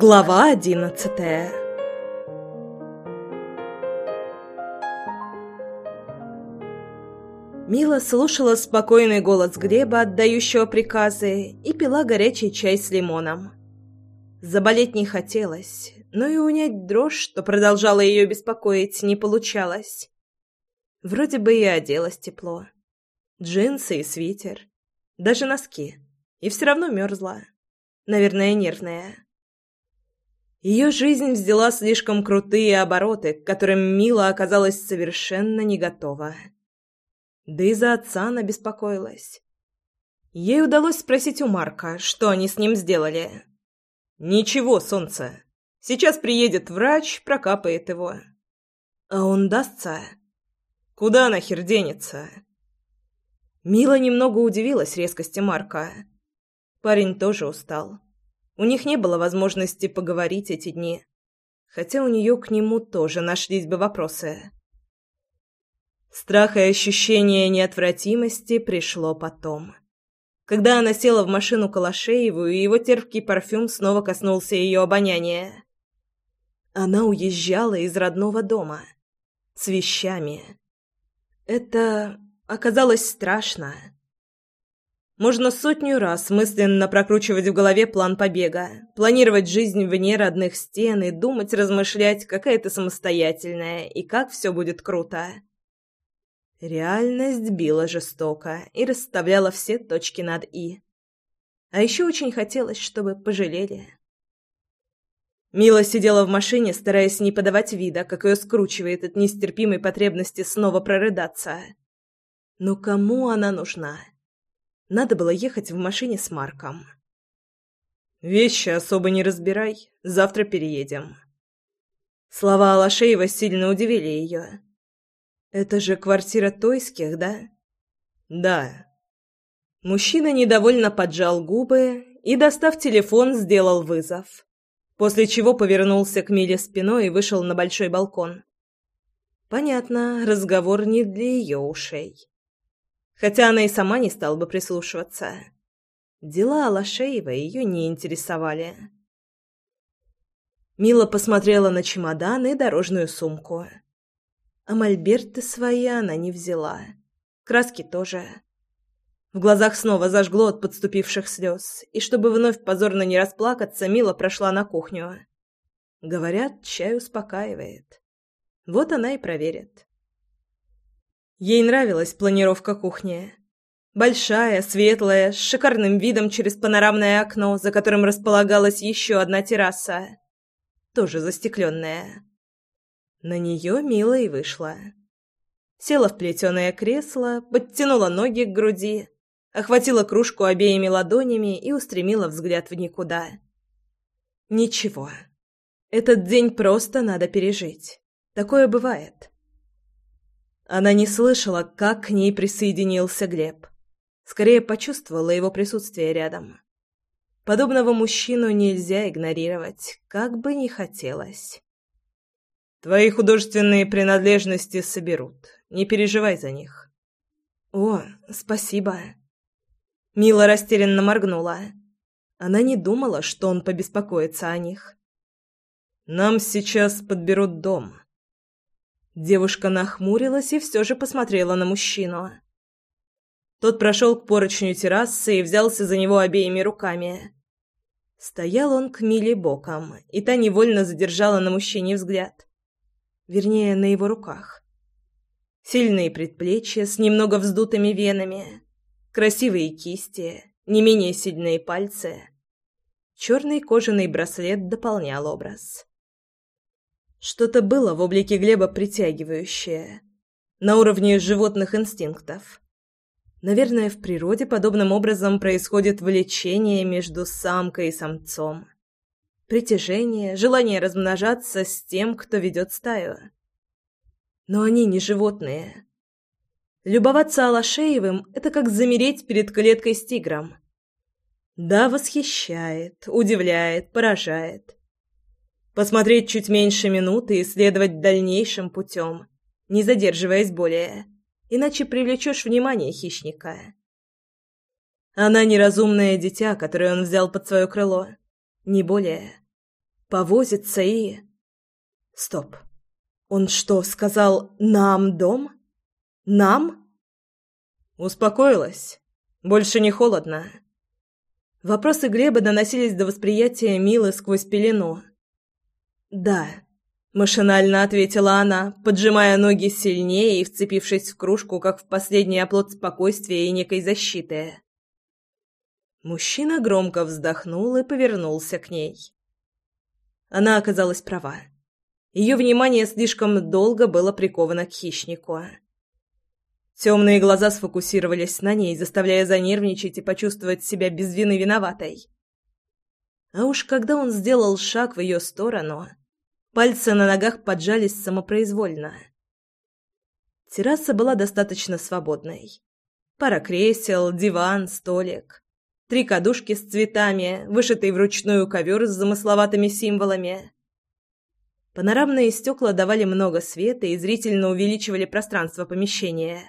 Глава одиннадцатая Мила слушала спокойный голос Глеба, отдающего приказы, и пила горячий чай с лимоном. Заболеть не хотелось, но и унять дрожь, что продолжала ее беспокоить, не получалось. Вроде бы и оделась тепло. Джинсы и свитер. Даже носки. И все равно мерзла. Наверное, нервная. Ее жизнь взяла слишком крутые обороты, к которым Мила оказалась совершенно не готова. Да и за отца она беспокоилась. Ей удалось спросить у Марка, что они с ним сделали. «Ничего, солнце. Сейчас приедет врач, прокапает его». «А он дастся?» «Куда нахер денется?» Мила немного удивилась резкости Марка. Парень тоже устал. У них не было возможности поговорить эти дни, хотя у нее к нему тоже нашлись бы вопросы. Страх и ощущение неотвратимости пришло потом. Когда она села в машину Калашееву, и его терпкий парфюм снова коснулся ее обоняния. Она уезжала из родного дома. С вещами. Это оказалось страшно. Можно сотню раз мысленно прокручивать в голове план побега, планировать жизнь вне родных стен и думать, размышлять, какая ты самостоятельная и как все будет круто. Реальность била жестоко и расставляла все точки над «и». А еще очень хотелось, чтобы пожалели. Мила сидела в машине, стараясь не подавать вида, как ее скручивает от нестерпимой потребности снова прорыдаться. Но кому она нужна? Надо было ехать в машине с Марком. «Вещи особо не разбирай, завтра переедем». Слова Алашеева сильно удивили ее. «Это же квартира Тойских, да?» «Да». Мужчина недовольно поджал губы и, достав телефон, сделал вызов, после чего повернулся к Миле спиной и вышел на большой балкон. Понятно, разговор не для ее ушей хотя она и сама не стала бы прислушиваться. Дела Алашеева ее не интересовали. Мила посмотрела на чемодан и дорожную сумку. А мольберты свои она не взяла. Краски тоже. В глазах снова зажгло от подступивших слез, и чтобы вновь позорно не расплакаться, Мила прошла на кухню. Говорят, чай успокаивает. Вот она и проверит. Ей нравилась планировка кухни. Большая, светлая, с шикарным видом через панорамное окно, за которым располагалась еще одна терраса. Тоже застекленная. На нее Мила и вышла. Села в плетеное кресло, подтянула ноги к груди, охватила кружку обеими ладонями и устремила взгляд в никуда. Ничего. Этот день просто надо пережить. Такое бывает. Она не слышала, как к ней присоединился Глеб. Скорее почувствовала его присутствие рядом. Подобного мужчину нельзя игнорировать, как бы ни хотелось. «Твои художественные принадлежности соберут. Не переживай за них». «О, спасибо». Мила растерянно моргнула. Она не думала, что он побеспокоится о них. «Нам сейчас подберут дом», Девушка нахмурилась и все же посмотрела на мужчину. Тот прошел к поручню террасы и взялся за него обеими руками. Стоял он к Миле боком, и та невольно задержала на мужчине взгляд. Вернее, на его руках. Сильные предплечья с немного вздутыми венами, красивые кисти, не менее сильные пальцы. Черный кожаный браслет дополнял образ. Что-то было в облике Глеба притягивающее, на уровне животных инстинктов. Наверное, в природе подобным образом происходит влечение между самкой и самцом. Притяжение, желание размножаться с тем, кто ведет стаю. Но они не животные. Любоваться Алашеевым — это как замереть перед клеткой с тигром. Да, восхищает, удивляет, поражает посмотреть чуть меньше минуты и следовать дальнейшим путем, не задерживаясь более, иначе привлечешь внимание хищника. Она неразумное дитя, которое он взял под свое крыло, не более. повозится и... Стоп. Он что, сказал «нам дом»? Нам? Успокоилась. Больше не холодно. Вопросы Глеба доносились до восприятия Милы сквозь пелену. «Да», — машинально ответила она, поджимая ноги сильнее и вцепившись в кружку, как в последний оплот спокойствия и некой защиты. Мужчина громко вздохнул и повернулся к ней. Она оказалась права. Ее внимание слишком долго было приковано к хищнику. Темные глаза сфокусировались на ней, заставляя занервничать и почувствовать себя без вины виноватой. А уж когда он сделал шаг в ее сторону, пальцы на ногах поджались самопроизвольно. Терраса была достаточно свободной. Пара кресел, диван, столик, три кадушки с цветами, вышитый вручную ковер с замысловатыми символами. Панорамные стекла давали много света и зрительно увеличивали пространство помещения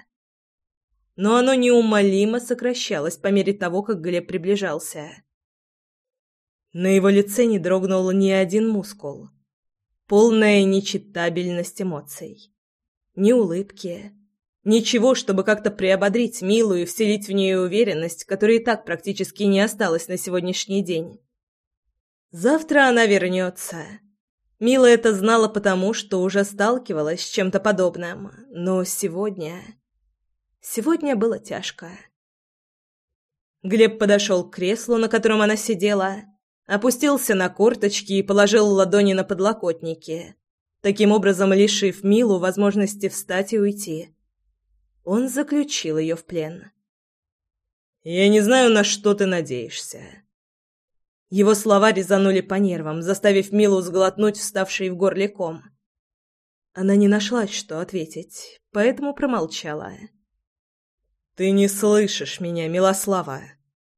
но оно неумолимо сокращалось по мере того, как Глеб приближался. На его лице не дрогнул ни один мускул. Полная нечитабельность эмоций. Ни улыбки. Ничего, чтобы как-то приободрить Милу и вселить в нее уверенность, которой и так практически не осталось на сегодняшний день. Завтра она вернется. Мила это знала потому, что уже сталкивалась с чем-то подобным. Но сегодня... Сегодня было тяжко. Глеб подошел к креслу, на котором она сидела, опустился на корточки и положил ладони на подлокотники, таким образом лишив Милу возможности встать и уйти. Он заключил ее в плен. «Я не знаю, на что ты надеешься». Его слова резанули по нервам, заставив Милу сглотнуть вставший в горле ком. Она не нашла, что ответить, поэтому промолчала. «Ты не слышишь меня, Милослава.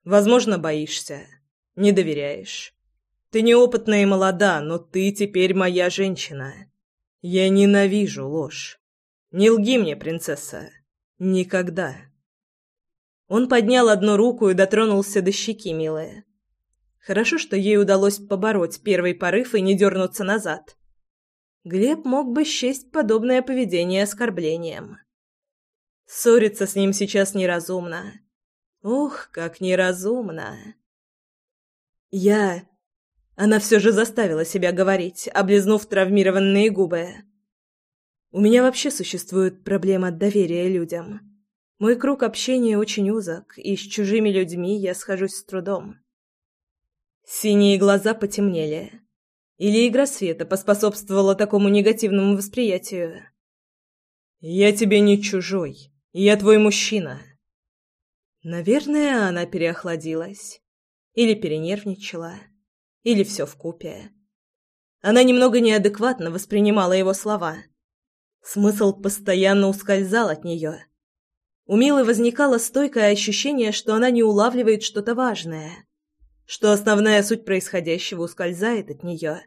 Возможно, боишься. Не доверяешь. Ты неопытная и молода, но ты теперь моя женщина. Я ненавижу ложь. Не лги мне, принцесса. Никогда». Он поднял одну руку и дотронулся до щеки, милая. Хорошо, что ей удалось побороть первый порыв и не дернуться назад. Глеб мог бы счесть подобное поведение оскорблением. Ссориться с ним сейчас неразумно. Ух, как неразумно. Я... Она все же заставила себя говорить, облизнув травмированные губы. У меня вообще существует проблема доверия людям. Мой круг общения очень узок, и с чужими людьми я схожусь с трудом. Синие глаза потемнели. Или игра света поспособствовала такому негативному восприятию. «Я тебе не чужой», я твой мужчина. Наверное, она переохладилась. Или перенервничала. Или все вкупе. Она немного неадекватно воспринимала его слова. Смысл постоянно ускользал от нее. У Милы возникало стойкое ощущение, что она не улавливает что-то важное, что основная суть происходящего ускользает от нее.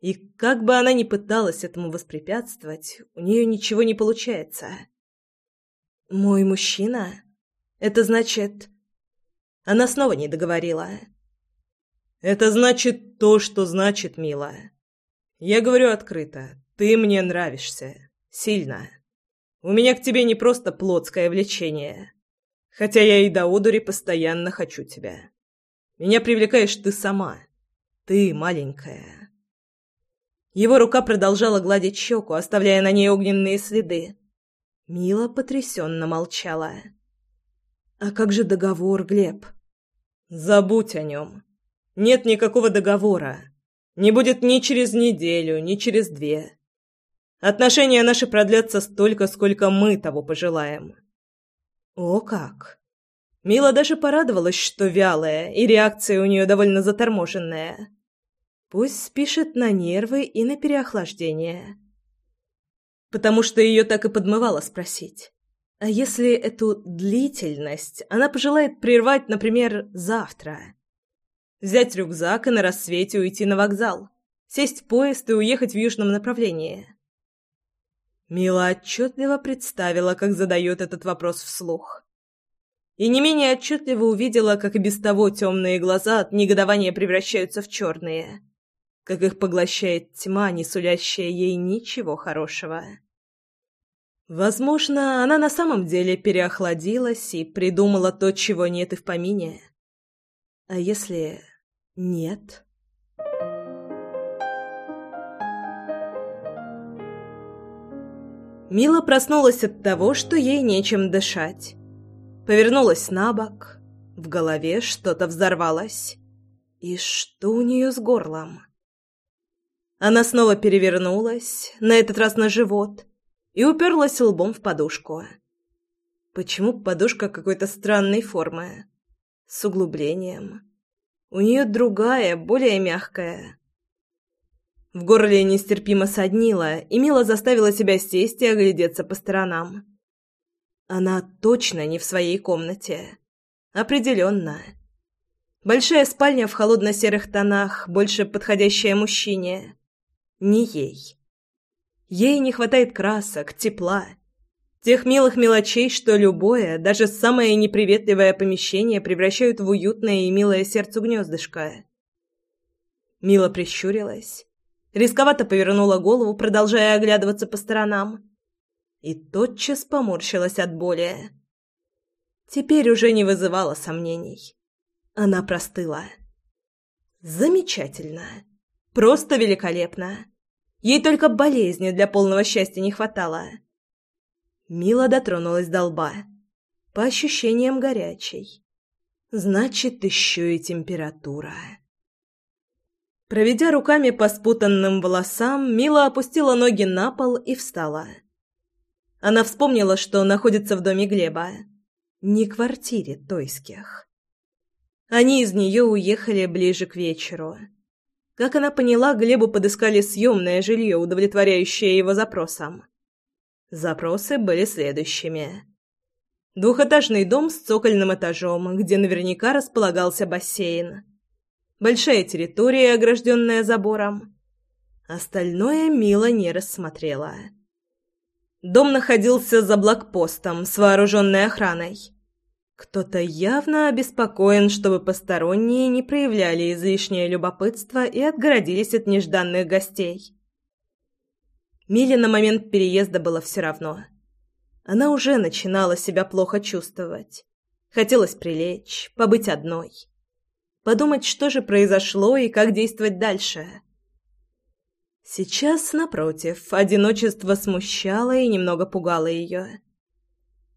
И как бы она ни пыталась этому воспрепятствовать, у нее ничего не получается. «Мой мужчина? Это значит...» Она снова не договорила. «Это значит то, что значит, милая. Я говорю открыто. Ты мне нравишься. Сильно. У меня к тебе не просто плотское влечение. Хотя я и до одури постоянно хочу тебя. Меня привлекаешь ты сама. Ты маленькая». Его рука продолжала гладить щеку, оставляя на ней огненные следы. Мила потрясенно молчала. «А как же договор, Глеб?» «Забудь о нем. Нет никакого договора. Не будет ни через неделю, ни через две. Отношения наши продлятся столько, сколько мы того пожелаем». «О как!» Мила даже порадовалась, что вялая, и реакция у нее довольно заторможенная. Пусть спишет на нервы и на переохлаждение потому что ее так и подмывало спросить. А если эту длительность она пожелает прервать, например, завтра? Взять рюкзак и на рассвете уйти на вокзал, сесть в поезд и уехать в южном направлении. Мила отчетливо представила, как задает этот вопрос вслух. И не менее отчетливо увидела, как и без того темные глаза от негодования превращаются в черные. как их поглощает тьма, не сулящая ей ничего хорошего. Возможно, она на самом деле переохладилась и придумала то, чего нет и в помине. А если нет? Мила проснулась от того, что ей нечем дышать. Повернулась на бок, в голове что-то взорвалось. И что у нее с горлом? Она снова перевернулась, на этот раз на живот, и уперлась лбом в подушку. Почему подушка какой-то странной формы? С углублением. У нее другая, более мягкая. В горле нестерпимо соднило, и Мила заставила себя сесть и оглядеться по сторонам. Она точно не в своей комнате. Определенно. Большая спальня в холодно-серых тонах, больше подходящая мужчине. Не ей. Ей не хватает красок, тепла. Тех милых мелочей, что любое, даже самое неприветливое помещение превращают в уютное и милое сердцу гнездышко. Мила прищурилась. Рисковато повернула голову, продолжая оглядываться по сторонам. И тотчас поморщилась от боли. Теперь уже не вызывала сомнений. Она простыла. Замечательно. Просто великолепно. Ей только болезни для полного счастья не хватало. Мила дотронулась до лба. По ощущениям горячей. Значит, еще и температура. Проведя руками по спутанным волосам, Мила опустила ноги на пол и встала. Она вспомнила, что находится в доме Глеба. Не квартире Тойских. Они из нее уехали ближе к вечеру. Как она поняла, Глебу подыскали съемное жилье, удовлетворяющее его запросам. Запросы были следующими. Двухэтажный дом с цокольным этажом, где наверняка располагался бассейн. Большая территория, огражденная забором. Остальное Мила не рассмотрела. Дом находился за блокпостом с вооруженной охраной. Кто-то явно обеспокоен, чтобы посторонние не проявляли излишнее любопытство и отгородились от нежданных гостей. Миле на момент переезда было все равно. Она уже начинала себя плохо чувствовать. Хотелось прилечь, побыть одной. Подумать, что же произошло и как действовать дальше. Сейчас, напротив, одиночество смущало и немного пугало ее.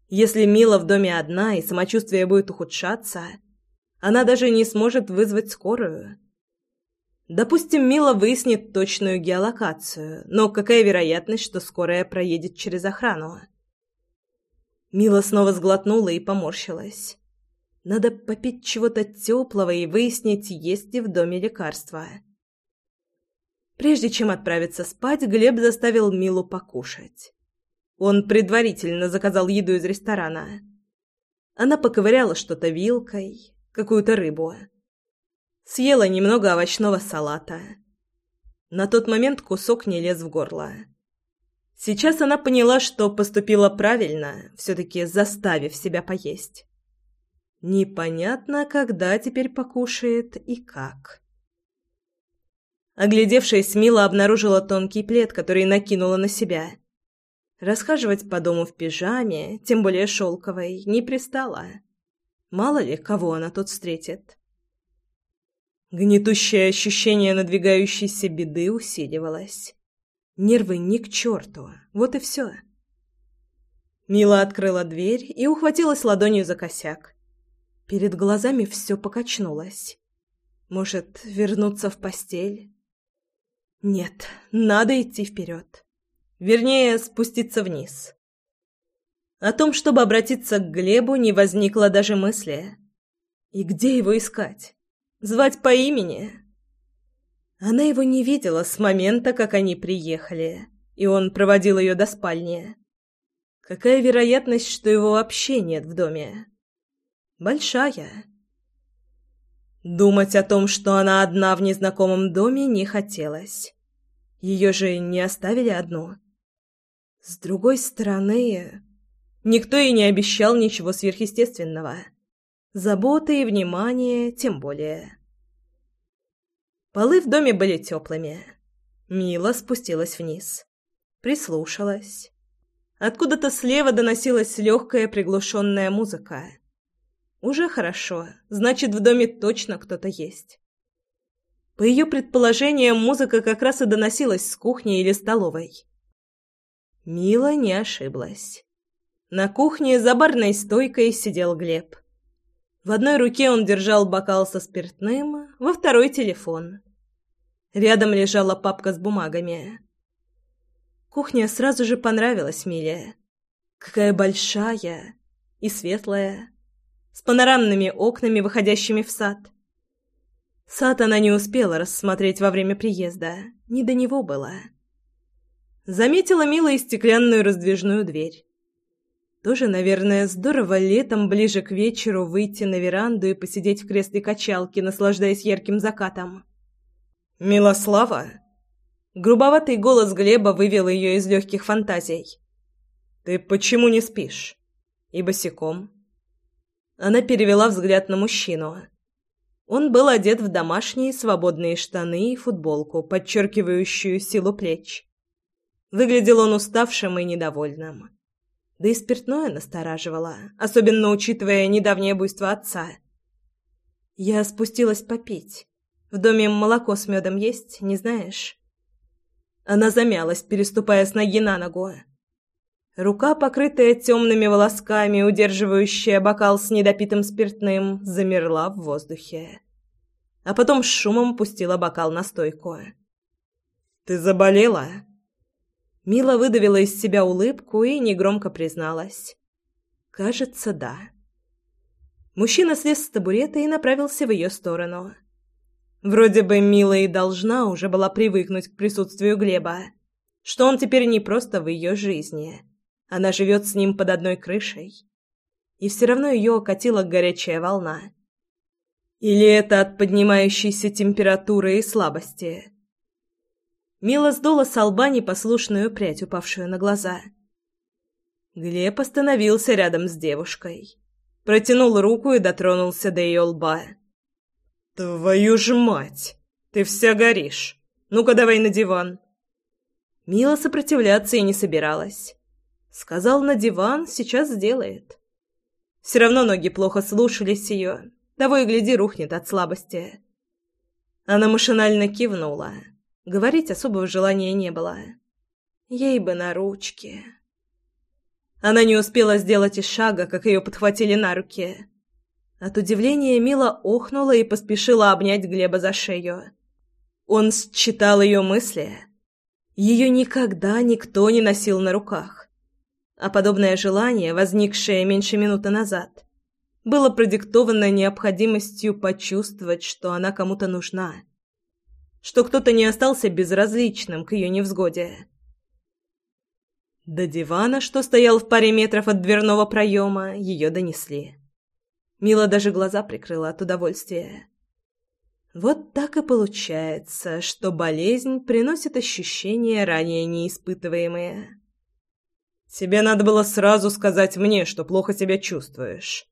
Если Мила в доме одна и самочувствие будет ухудшаться, она даже не сможет вызвать скорую. Допустим, Мила выяснит точную геолокацию, но какая вероятность, что скорая проедет через охрану? Мила снова сглотнула и поморщилась. Надо попить чего-то теплого и выяснить, есть ли в доме лекарства. Прежде чем отправиться спать, Глеб заставил Милу покушать. Он предварительно заказал еду из ресторана. Она поковыряла что-то вилкой, какую-то рыбу. Съела немного овощного салата. На тот момент кусок не лез в горло. Сейчас она поняла, что поступила правильно, все-таки заставив себя поесть. Непонятно, когда теперь покушает и как. Оглядевшись, Мила обнаружила тонкий плед, который накинула на себя – Расхаживать по дому в пижаме, тем более шелковой, не пристала. Мало ли, кого она тут встретит. Гнетущее ощущение надвигающейся беды усиливалось. Нервы ни к черту, вот и все. Мила открыла дверь и ухватилась ладонью за косяк. Перед глазами все покачнулось. Может, вернуться в постель? Нет, надо идти вперед. Вернее, спуститься вниз. О том, чтобы обратиться к Глебу, не возникло даже мысли. И где его искать? Звать по имени? Она его не видела с момента, как они приехали, и он проводил ее до спальни. Какая вероятность, что его вообще нет в доме? Большая. Думать о том, что она одна в незнакомом доме, не хотелось. Ее же не оставили одну. С другой стороны, никто и не обещал ничего сверхъестественного. Заботы и внимание тем более. Полы в доме были теплыми. Мила спустилась вниз. Прислушалась. Откуда-то слева доносилась легкая приглушенная музыка. Уже хорошо, значит, в доме точно кто-то есть. По ее предположениям, музыка как раз и доносилась с кухни или столовой. Мила не ошиблась. На кухне за барной стойкой сидел Глеб. В одной руке он держал бокал со спиртным, во второй — телефон. Рядом лежала папка с бумагами. Кухня сразу же понравилась Миле. Какая большая и светлая, с панорамными окнами, выходящими в сад. Сад она не успела рассмотреть во время приезда, не до него было. Заметила Мила и стеклянную раздвижную дверь. Тоже, наверное, здорово летом ближе к вечеру выйти на веранду и посидеть в кресле качалки, наслаждаясь ярким закатом. «Милослава!» Грубоватый голос Глеба вывел ее из легких фантазий. «Ты почему не спишь?» «И босиком?» Она перевела взгляд на мужчину. Он был одет в домашние свободные штаны и футболку, подчеркивающую силу плеч. Выглядел он уставшим и недовольным. Да и спиртное настораживало, особенно учитывая недавнее буйство отца. Я спустилась попить. В доме молоко с медом есть, не знаешь? Она замялась, переступая с ноги на ногу. Рука, покрытая темными волосками, удерживающая бокал с недопитым спиртным, замерла в воздухе. А потом с шумом пустила бокал на стойку. «Ты заболела?» Мила выдавила из себя улыбку и негромко призналась. «Кажется, да». Мужчина слез с табурета и направился в ее сторону. Вроде бы Мила и должна уже была привыкнуть к присутствию Глеба, что он теперь не просто в ее жизни. Она живет с ним под одной крышей. И все равно ее окатила горячая волна. Или это от поднимающейся температуры и слабости? Мила сдула с лба непослушную прядь, упавшую на глаза. Глеб остановился рядом с девушкой. Протянул руку и дотронулся до ее лба. «Твою ж мать! Ты вся горишь! Ну-ка давай на диван!» Мила сопротивляться и не собиралась. Сказал на диван, сейчас сделает. Все равно ноги плохо слушались ее, того и гляди рухнет от слабости. Она машинально кивнула. Говорить особого желания не было. Ей бы на ручки. Она не успела сделать и шага, как ее подхватили на руки. От удивления Мила охнула и поспешила обнять Глеба за шею. Он считал ее мысли. Ее никогда никто не носил на руках. А подобное желание, возникшее меньше минуты назад, было продиктовано необходимостью почувствовать, что она кому-то нужна что кто-то не остался безразличным к ее невзгоде. До дивана, что стоял в паре метров от дверного проема, ее донесли. Мила даже глаза прикрыла от удовольствия. Вот так и получается, что болезнь приносит ощущения, ранее неиспытываемые. «Тебе надо было сразу сказать мне, что плохо себя чувствуешь».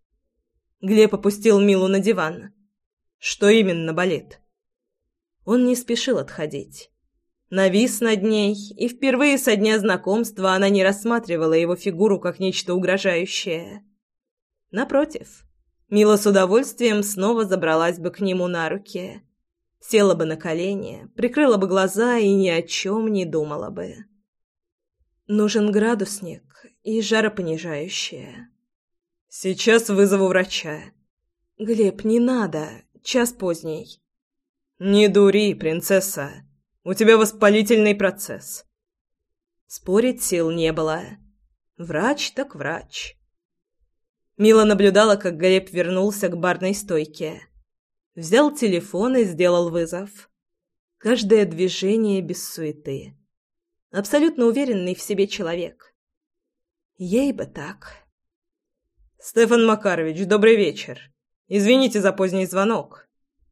Глеб опустил Милу на диван. «Что именно болит?» Он не спешил отходить. Навис над ней, и впервые со дня знакомства она не рассматривала его фигуру как нечто угрожающее. Напротив, Мила с удовольствием снова забралась бы к нему на руки, села бы на колени, прикрыла бы глаза и ни о чем не думала бы. Нужен градусник и жаропонижающее. Сейчас вызову врача. Глеб, не надо, час поздний. «Не дури, принцесса. У тебя воспалительный процесс». Спорить сил не было. Врач так врач. Мила наблюдала, как Глеб вернулся к барной стойке. Взял телефон и сделал вызов. Каждое движение без суеты. Абсолютно уверенный в себе человек. Ей бы так. «Стефан Макарович, добрый вечер. Извините за поздний звонок.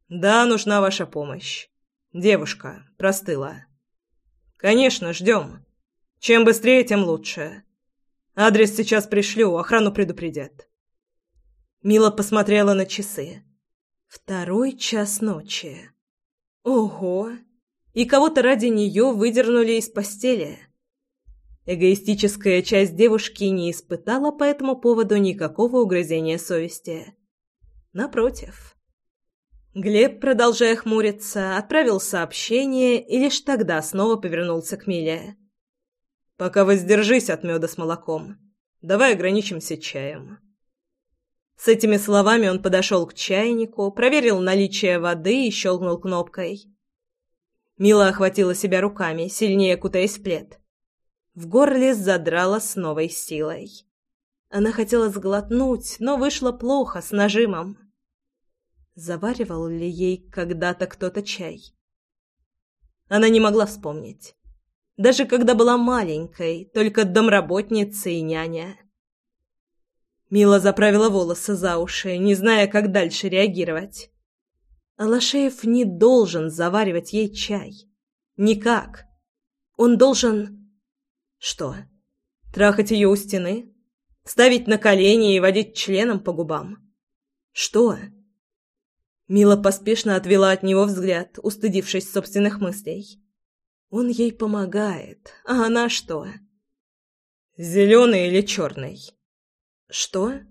«Да, нужна ваша помощь. Девушка простыла». «Конечно, ждем. Чем быстрее, тем лучше. Адрес сейчас пришлю, охрану предупредят». Мила посмотрела на часы. «Второй час ночи. Ого! И кого-то ради нее выдернули из постели. Эгоистическая часть девушки не испытала по этому поводу никакого угрызения совести. Напротив. Глеб, продолжая хмуриться, отправил сообщение и лишь тогда снова повернулся к Миле. «Пока воздержись от меда с молоком. Давай ограничимся чаем». С этими словами он подошел к чайнику, проверил наличие воды и щелкнул кнопкой. Мила охватила себя руками, сильнее кутаясь в плед. В горле задрала с новой силой. Она хотела сглотнуть, но вышло плохо, с нажимом. Заваривал ли ей когда-то кто-то чай? Она не могла вспомнить. Даже когда была маленькой, только домработница и няня. Мила заправила волосы за уши, не зная, как дальше реагировать. Алашеев не должен заваривать ей чай. Никак. Он должен... Что? Трахать ее у стены? Ставить на колени и водить членом по губам? Что? Мила поспешно отвела от него взгляд, устыдившись собственных мыслей. Он ей помогает, а она что? Зеленый или черный? Что?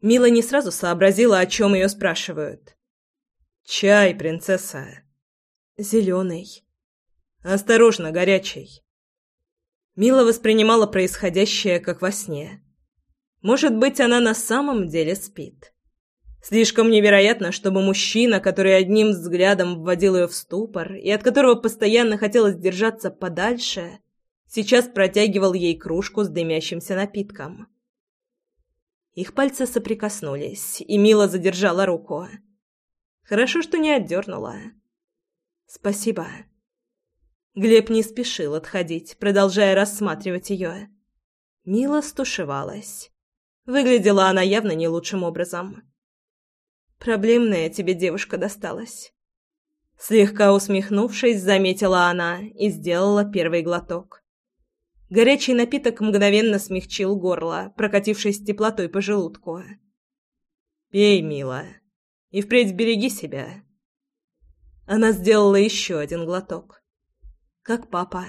Мила не сразу сообразила, о чем ее спрашивают. Чай, принцесса. Зеленый. Осторожно, горячий. Мила воспринимала происходящее как во сне. Может быть, она на самом деле спит. Слишком невероятно, чтобы мужчина, который одним взглядом вводил ее в ступор и от которого постоянно хотелось держаться подальше, сейчас протягивал ей кружку с дымящимся напитком. Их пальцы соприкоснулись, и Мила задержала руку. Хорошо, что не отдернула. «Спасибо». Глеб не спешил отходить, продолжая рассматривать ее. Мила стушевалась. Выглядела она явно не лучшим образом. «Проблемная тебе девушка досталась». Слегка усмехнувшись, заметила она и сделала первый глоток. Горячий напиток мгновенно смягчил горло, прокатившись теплотой по желудку. «Пей, милая, и впредь береги себя». Она сделала еще один глоток как папа.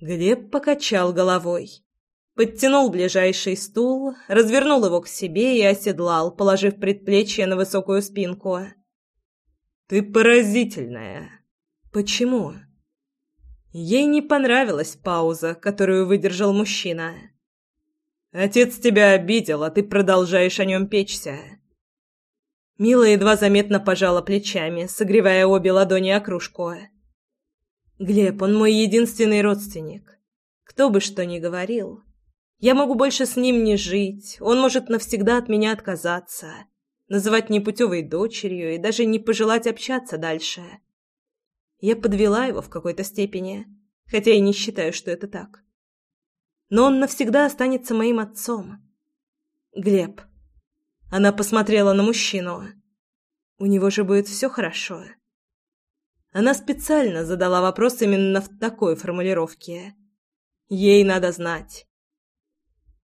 Глеб покачал головой, подтянул ближайший стул, развернул его к себе и оседлал, положив предплечье на высокую спинку. «Ты поразительная!» «Почему?» Ей не понравилась пауза, которую выдержал мужчина. «Отец тебя обидел, а ты продолжаешь о нем печься». Мила едва заметно пожала плечами, согревая обе ладони о кружку. Глеб, он мой единственный родственник. Кто бы что ни говорил, я могу больше с ним не жить, он может навсегда от меня отказаться, называть непутевой дочерью и даже не пожелать общаться дальше. Я подвела его в какой-то степени, хотя и не считаю, что это так. Но он навсегда останется моим отцом. Глеб. Она посмотрела на мужчину. У него же будет все хорошо. Она специально задала вопрос именно в такой формулировке. Ей надо знать.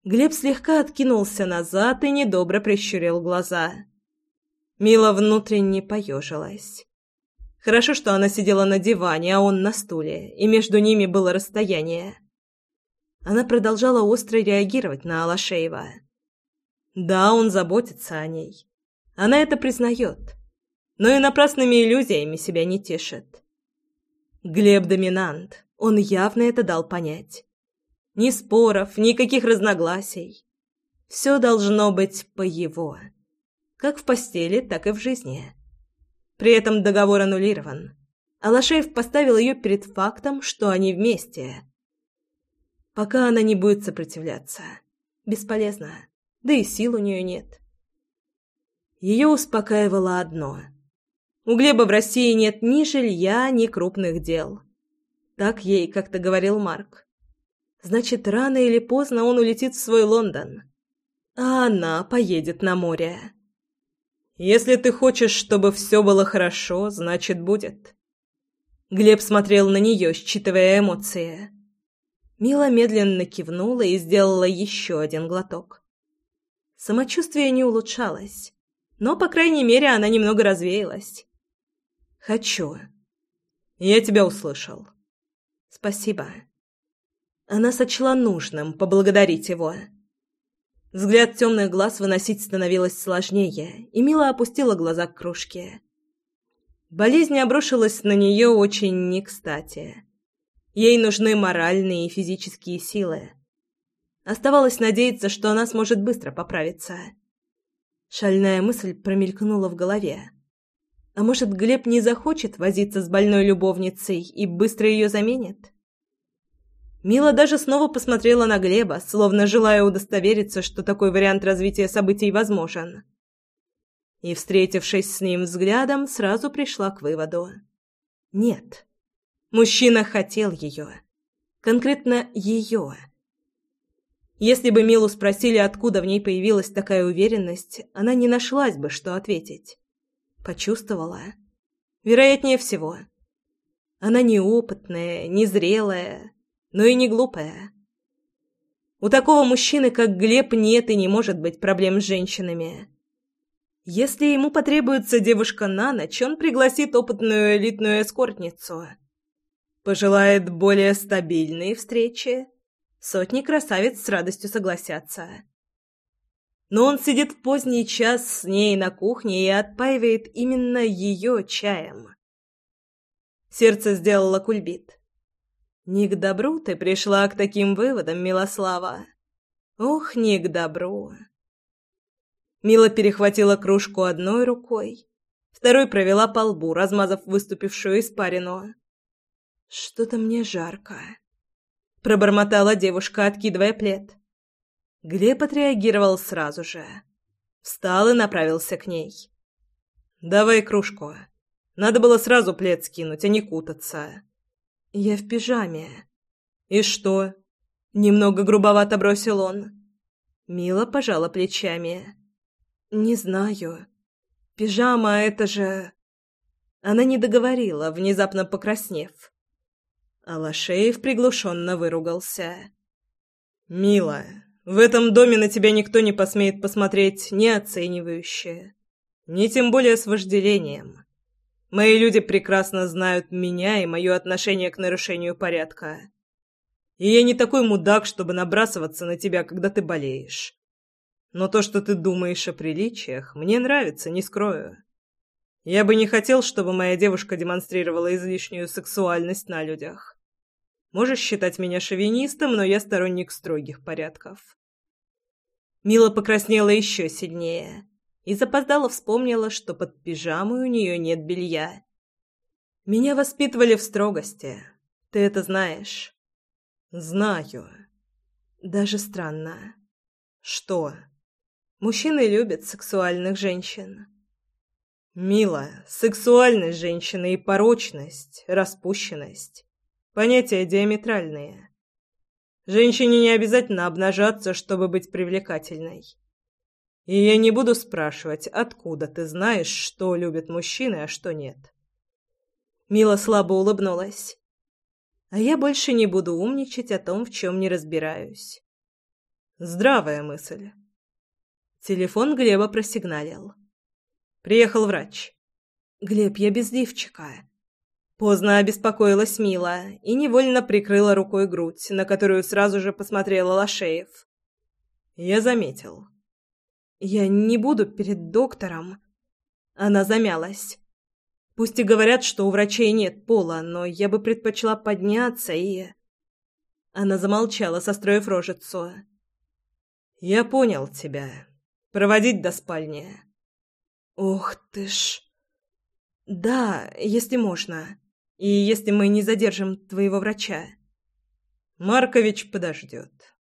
Глеб слегка откинулся назад и недобро прищурил глаза. Мила внутренне поежилась. Хорошо, что она сидела на диване, а он на стуле, и между ними было расстояние. Она продолжала остро реагировать на Алашеева. Да, он заботится о ней. Она это признает но и напрасными иллюзиями себя не тешит. Глеб доминант, он явно это дал понять. Ни споров, никаких разногласий. Все должно быть по его. Как в постели, так и в жизни. При этом договор аннулирован. Алашеев поставил ее перед фактом, что они вместе. Пока она не будет сопротивляться. Бесполезно. Да и сил у нее нет. Ее успокаивало одно — у Глеба в России нет ни жилья, ни крупных дел. Так ей как-то говорил Марк. Значит, рано или поздно он улетит в свой Лондон. А она поедет на море. Если ты хочешь, чтобы все было хорошо, значит, будет. Глеб смотрел на нее, считывая эмоции. Мила медленно кивнула и сделала еще один глоток. Самочувствие не улучшалось, но, по крайней мере, она немного развеялась. «Хочу». «Я тебя услышал». «Спасибо». Она сочла нужным поблагодарить его. Взгляд темных глаз выносить становилось сложнее, и Мила опустила глаза к кружке. Болезнь обрушилась на нее очень не кстати. Ей нужны моральные и физические силы. Оставалось надеяться, что она сможет быстро поправиться. Шальная мысль промелькнула в голове. А может, Глеб не захочет возиться с больной любовницей и быстро ее заменит? Мила даже снова посмотрела на Глеба, словно желая удостовериться, что такой вариант развития событий возможен. И, встретившись с ним взглядом, сразу пришла к выводу. Нет. Мужчина хотел ее. Конкретно ее. Если бы Милу спросили, откуда в ней появилась такая уверенность, она не нашлась бы, что ответить. Почувствовала. Вероятнее всего. Она неопытная, незрелая, но и не глупая. У такого мужчины, как Глеб, нет и не может быть проблем с женщинами. Если ему потребуется девушка на ночь, он пригласит опытную элитную эскортницу. Пожелает более стабильные встречи. Сотни красавиц с радостью согласятся. Но он сидит в поздний час с ней на кухне и отпаивает именно ее чаем. Сердце сделало кульбит. Не к добру ты пришла к таким выводам, Милослава. Ох, не к добру. Мила перехватила кружку одной рукой, второй провела по лбу, размазав выступившую испарину. Что-то мне жарко, пробормотала девушка, откидывая плед. Глеб отреагировал сразу же. Встал и направился к ней. «Давай кружку. Надо было сразу плед скинуть, а не кутаться». «Я в пижаме». «И что?» — немного грубовато бросил он. Мила пожала плечами. «Не знаю. Пижама — это же...» Она не договорила, внезапно покраснев. Алашеев приглушенно выругался. «Мила, в этом доме на тебя никто не посмеет посмотреть ни оценивающе, ни тем более с вожделением. Мои люди прекрасно знают меня и мое отношение к нарушению порядка. И я не такой мудак, чтобы набрасываться на тебя, когда ты болеешь. Но то, что ты думаешь о приличиях, мне нравится, не скрою. Я бы не хотел, чтобы моя девушка демонстрировала излишнюю сексуальность на людях. Можешь считать меня шовинистом, но я сторонник строгих порядков. Мила покраснела еще сильнее и запоздала вспомнила, что под пижамой у нее нет белья. «Меня воспитывали в строгости. Ты это знаешь?» «Знаю. Даже странно. Что?» «Мужчины любят сексуальных женщин». «Мила, сексуальность женщины и порочность, распущенность — понятия диаметральные. Женщине не обязательно обнажаться, чтобы быть привлекательной. И я не буду спрашивать, откуда ты знаешь, что любят мужчины, а что нет. Мила слабо улыбнулась. А я больше не буду умничать о том, в чем не разбираюсь. Здравая мысль. Телефон Глеба просигналил. Приехал врач. Глеб, я без лифчика. Поздно обеспокоилась Мила и невольно прикрыла рукой грудь, на которую сразу же посмотрела Лошеев. Я заметил. Я не буду перед доктором. Она замялась. Пусть и говорят, что у врачей нет пола, но я бы предпочла подняться и... Она замолчала, состроив рожицу. «Я понял тебя. Проводить до спальни». «Ох ты ж...» «Да, если можно. И если мы не задержим твоего врача». «Маркович подождет».